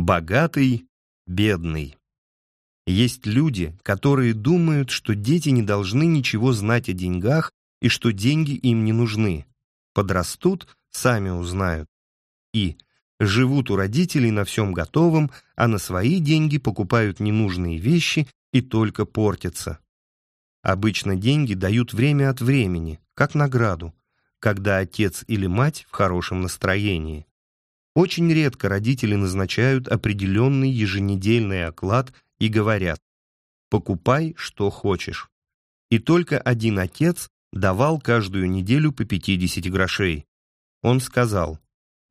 Богатый, бедный. Есть люди, которые думают, что дети не должны ничего знать о деньгах и что деньги им не нужны. Подрастут, сами узнают. И живут у родителей на всем готовом, а на свои деньги покупают ненужные вещи и только портятся. Обычно деньги дают время от времени, как награду, когда отец или мать в хорошем настроении. Очень редко родители назначают определенный еженедельный оклад и говорят «покупай, что хочешь». И только один отец давал каждую неделю по 50 грошей. Он сказал,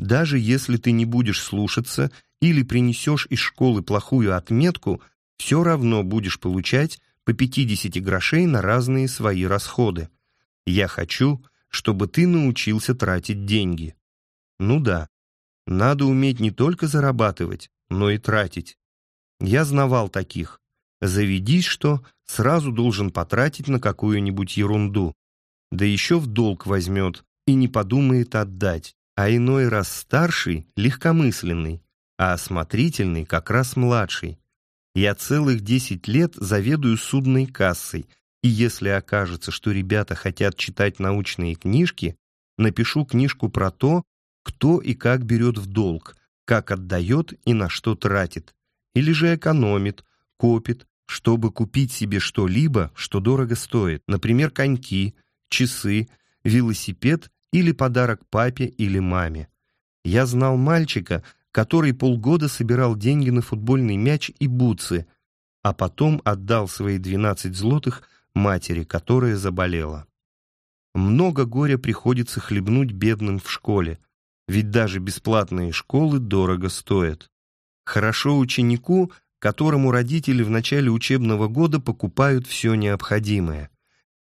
«Даже если ты не будешь слушаться или принесешь из школы плохую отметку, все равно будешь получать по 50 грошей на разные свои расходы. Я хочу, чтобы ты научился тратить деньги». Ну да, надо уметь не только зарабатывать, но и тратить. Я знавал таких. Заведись, что сразу должен потратить на какую-нибудь ерунду. Да еще в долг возьмет и не подумает отдать. А иной раз старший — легкомысленный, а осмотрительный — как раз младший. Я целых десять лет заведую судной кассой, и если окажется, что ребята хотят читать научные книжки, напишу книжку про то, кто и как берет в долг, как отдает и на что тратит, или же экономит, копит, чтобы купить себе что-либо, что дорого стоит, например, коньки, часы, велосипед или подарок папе или маме. Я знал мальчика, который полгода собирал деньги на футбольный мяч и бутсы, а потом отдал свои 12 злотых матери, которая заболела. Много горя приходится хлебнуть бедным в школе, ведь даже бесплатные школы дорого стоят. Хорошо ученику, которому родители в начале учебного года покупают все необходимое.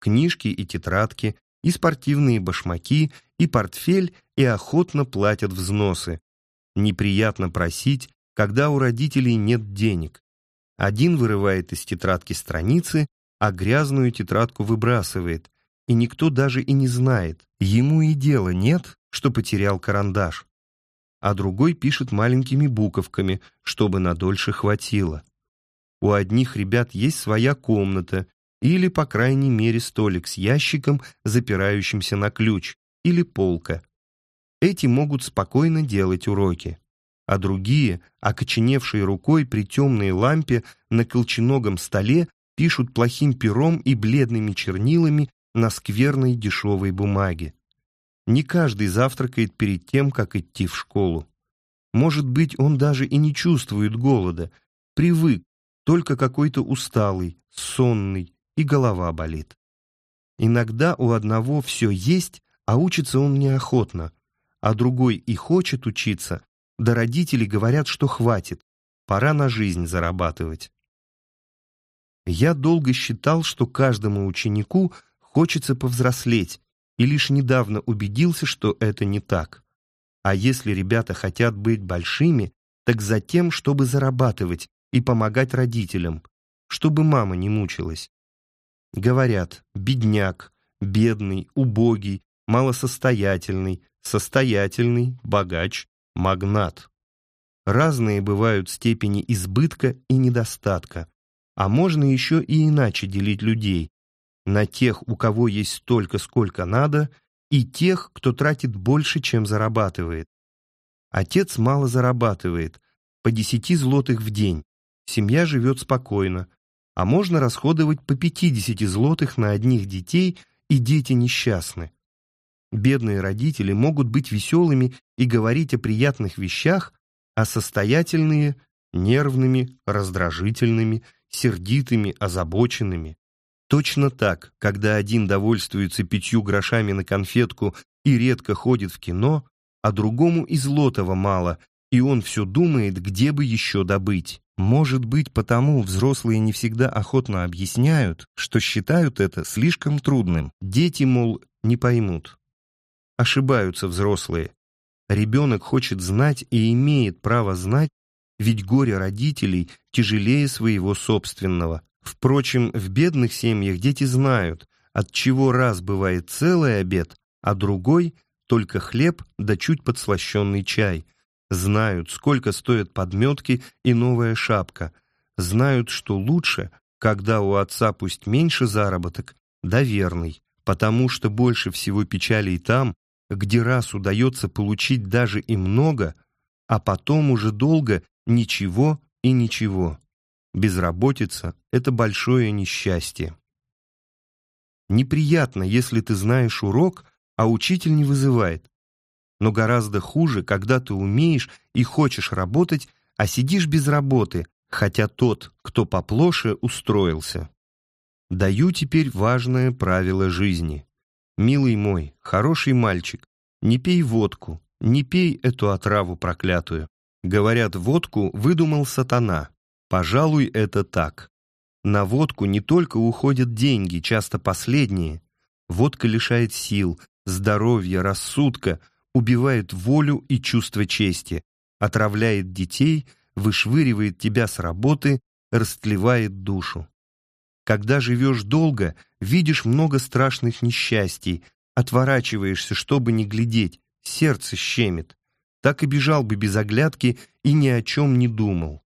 Книжки и тетрадки, и спортивные башмаки, и портфель, и охотно платят взносы. Неприятно просить, когда у родителей нет денег. Один вырывает из тетрадки страницы, а грязную тетрадку выбрасывает, и никто даже и не знает, ему и дела нет, что потерял карандаш, а другой пишет маленькими буковками, чтобы надольше хватило. У одних ребят есть своя комната или, по крайней мере, столик с ящиком, запирающимся на ключ, или полка. Эти могут спокойно делать уроки, а другие, окоченевшие рукой при темной лампе на колченогом столе, пишут плохим пером и бледными чернилами на скверной дешевой бумаге. Не каждый завтракает перед тем, как идти в школу. Может быть, он даже и не чувствует голода, привык, только какой-то усталый, сонный, и голова болит. Иногда у одного все есть, а учится он неохотно, а другой и хочет учиться, да родители говорят, что хватит, пора на жизнь зарабатывать. Я долго считал, что каждому ученику хочется повзрослеть, и лишь недавно убедился, что это не так. А если ребята хотят быть большими, так за тем, чтобы зарабатывать и помогать родителям, чтобы мама не мучилась. Говорят, бедняк, бедный, убогий, малосостоятельный, состоятельный, богач, магнат. Разные бывают степени избытка и недостатка, а можно еще и иначе делить людей, на тех, у кого есть столько, сколько надо, и тех, кто тратит больше, чем зарабатывает. Отец мало зарабатывает, по десяти злотых в день. Семья живет спокойно, а можно расходовать по пятидесяти злотых на одних детей, и дети несчастны. Бедные родители могут быть веселыми и говорить о приятных вещах, а состоятельные — нервными, раздражительными, сердитыми, озабоченными. Точно так, когда один довольствуется пятью грошами на конфетку и редко ходит в кино, а другому и злотого мало, и он все думает, где бы еще добыть. Может быть, потому взрослые не всегда охотно объясняют, что считают это слишком трудным. Дети, мол, не поймут. Ошибаются взрослые. Ребенок хочет знать и имеет право знать, ведь горе родителей тяжелее своего собственного. Впрочем, в бедных семьях дети знают, от чего раз бывает целый обед, а другой — только хлеб да чуть подслащенный чай. знают, сколько стоят подметки и новая шапка, знают, что лучше, когда у отца пусть меньше заработок, да верный, потому что больше всего печалей там, где раз удается получить даже и много, а потом уже долго ничего и ничего. Безработица — это большое несчастье. Неприятно, если ты знаешь урок, а учитель не вызывает. Но гораздо хуже, когда ты умеешь и хочешь работать, а сидишь без работы, хотя тот, кто поплоше, устроился. Даю теперь важное правило жизни. Милый мой, хороший мальчик, не пей водку, не пей эту отраву проклятую. Говорят, водку выдумал сатана. Пожалуй, это так. На водку не только уходят деньги, часто последние. Водка лишает сил, здоровья, рассудка, убивает волю и чувство чести, отравляет детей, вышвыривает тебя с работы, растлевает душу. Когда живешь долго, видишь много страшных несчастий, отворачиваешься, чтобы не глядеть, сердце щемит. Так и бежал бы без оглядки и ни о чем не думал.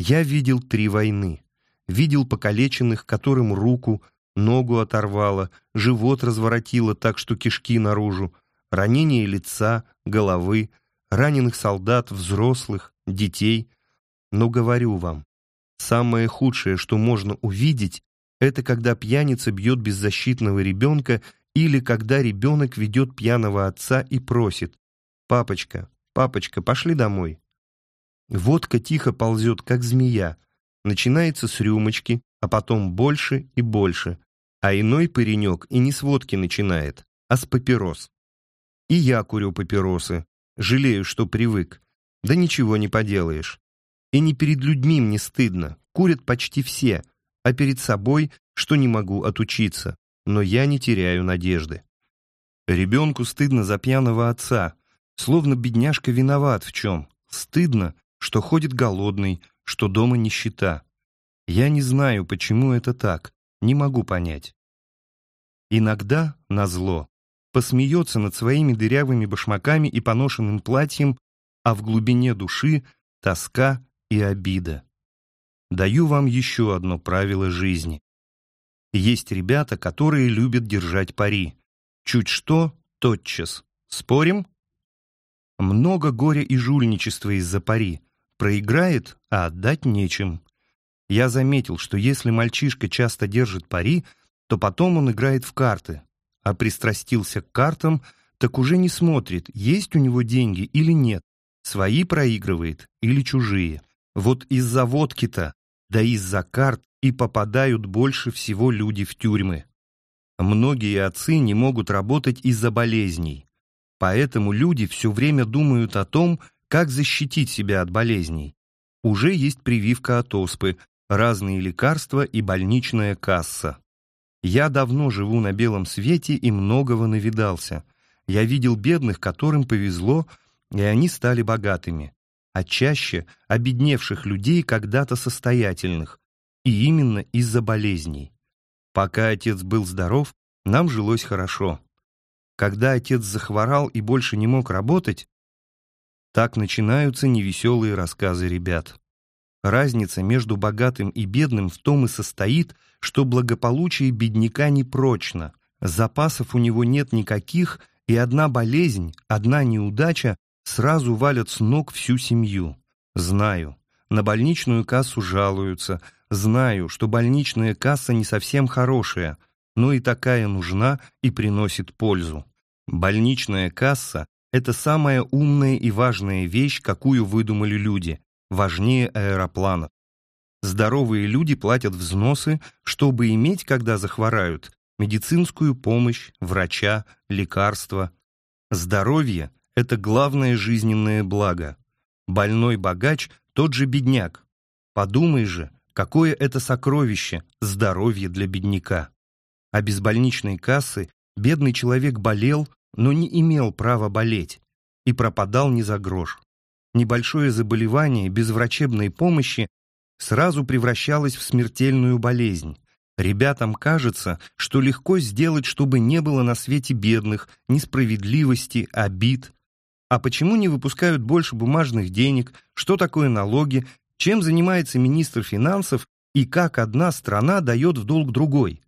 Я видел три войны. Видел покалеченных, которым руку, ногу оторвало, живот разворотило так, что кишки наружу, ранение лица, головы, раненых солдат, взрослых, детей. Но говорю вам, самое худшее, что можно увидеть, это когда пьяница бьет беззащитного ребенка или когда ребенок ведет пьяного отца и просит «Папочка, папочка, пошли домой». Водка тихо ползет, как змея, начинается с рюмочки, а потом больше и больше, а иной паренек и не с водки начинает, а с папирос. И я курю папиросы, жалею, что привык, да ничего не поделаешь. И не перед людьми мне стыдно, курят почти все, а перед собой, что не могу отучиться, но я не теряю надежды. Ребенку стыдно за пьяного отца, словно бедняжка виноват в чем. Стыдно, что ходит голодный, что дома нищета. Я не знаю, почему это так, не могу понять. Иногда, назло, посмеется над своими дырявыми башмаками и поношенным платьем, а в глубине души тоска и обида. Даю вам еще одно правило жизни. Есть ребята, которые любят держать пари. Чуть что, тотчас. Спорим? Много горя и жульничества из-за пари. Проиграет, а отдать нечем. Я заметил, что если мальчишка часто держит пари, то потом он играет в карты, а пристрастился к картам, так уже не смотрит, есть у него деньги или нет, свои проигрывает или чужие. Вот из-за водки-то, да из-за карт и попадают больше всего люди в тюрьмы. Многие отцы не могут работать из-за болезней. Поэтому люди все время думают о том, как защитить себя от болезней. Уже есть прививка от оспы, разные лекарства и больничная касса. Я давно живу на белом свете и многого навидался. Я видел бедных, которым повезло, и они стали богатыми, а чаще обедневших людей когда-то состоятельных, и именно из-за болезней. Пока отец был здоров, нам жилось хорошо. Когда отец захворал и больше не мог работать, так начинаются невеселые рассказы ребят. Разница между богатым и бедным в том и состоит, что благополучие бедняка непрочно, запасов у него нет никаких, и одна болезнь, одна неудача сразу валят с ног всю семью. Знаю, на больничную кассу жалуются, знаю, что больничная касса не совсем хорошая, но и такая нужна и приносит пользу. Больничная касса – это самая умная и важная вещь, какую выдумали люди, важнее аэропланов. Здоровые люди платят взносы, чтобы иметь, когда захворают, медицинскую помощь, врача, лекарства. Здоровье – это главное жизненное благо. Больной богач – тот же бедняк. Подумай же, какое это сокровище – здоровье для бедняка. А без больничной кассы бедный человек болел, но не имел права болеть и пропадал не за грош. Небольшое заболевание без врачебной помощи сразу превращалось в смертельную болезнь. Ребятам кажется, что легко сделать, чтобы не было на свете бедных, несправедливости, обид. А почему не выпускают больше бумажных денег? Что такое налоги? Чем занимается министр финансов и как одна страна дает в долг другой?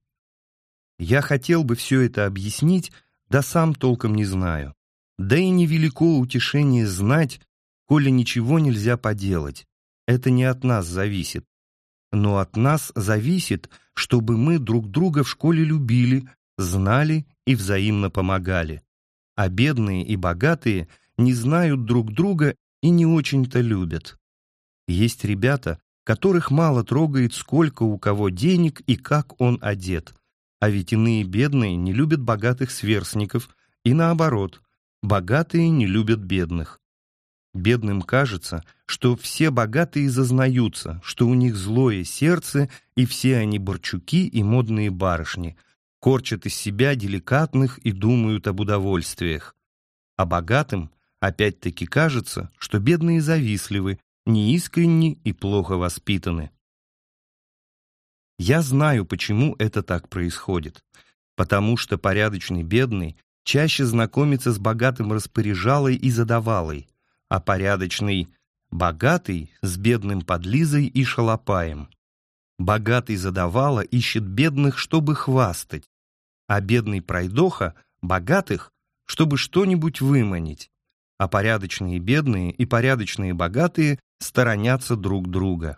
Я хотел бы все это объяснить, да сам толком не знаю. Да и невелико утешение знать, коли ничего нельзя поделать. Это не от нас зависит. Но от нас зависит, чтобы мы друг друга в школе любили, знали и взаимно помогали. А бедные и богатые не знают друг друга и не очень-то любят. Есть ребята, которых мало трогает, сколько у кого денег и как он одет. А ведь иные бедные не любят богатых сверстников, и наоборот, богатые не любят бедных. Бедным кажется, что все богатые зазнаются, что у них злое сердце, и все они борчуки и модные барышни, корчат из себя деликатных и думают об удовольствиях. А богатым опять-таки кажется, что бедные завистливы, неискренни и плохо воспитаны. Я знаю, почему это так происходит. Потому что порядочный бедный чаще знакомится с богатым распоряжалой и задавалой, а порядочный богатый с бедным подлизой и шалопаем. Богатый задавала ищет бедных, чтобы хвастать, а бедный пройдоха — богатых, чтобы что-нибудь выманить, а порядочные бедные и порядочные богатые сторонятся друг друга.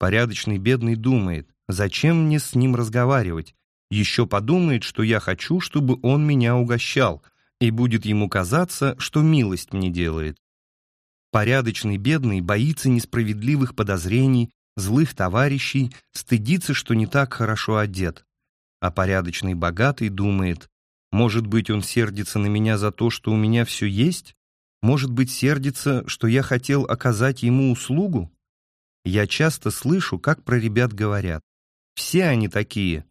Порядочный бедный думает, зачем мне с ним разговаривать, еще подумает, что я хочу, чтобы он меня угощал, и будет ему казаться, что милость мне делает. Порядочный бедный боится несправедливых подозрений, злых товарищей, стыдится, что не так хорошо одет. А порядочный богатый думает, может быть, он сердится на меня за то, что у меня все есть? Может быть, сердится, что я хотел оказать ему услугу? Я часто слышу, как про ребят говорят. Все они такие.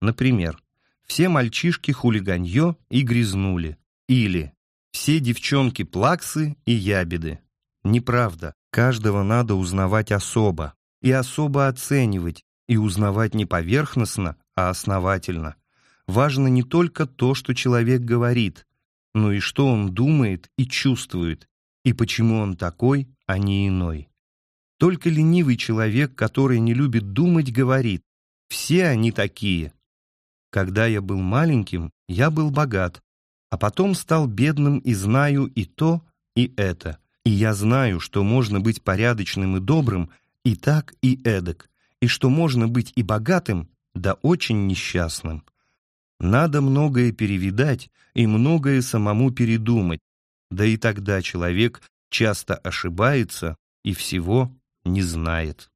Например, все мальчишки хулиганье и грязнули. Или все девчонки плаксы и ябеды. Неправда. Каждого надо узнавать особо. И особо оценивать. И узнавать не поверхностно, а основательно. Важно не только то, что человек говорит, но и что он думает и чувствует, и почему он такой, а не иной. Только ленивый человек, который не любит думать, говорит, все они такие. Когда я был маленьким, я был богат, а потом стал бедным и знаю и то, и это. И я знаю, что можно быть порядочным и добрым и так, и эдак, и что можно быть и богатым, да очень несчастным. Надо многое перевидать и многое самому передумать, да и тогда человек часто ошибается и всего не знает.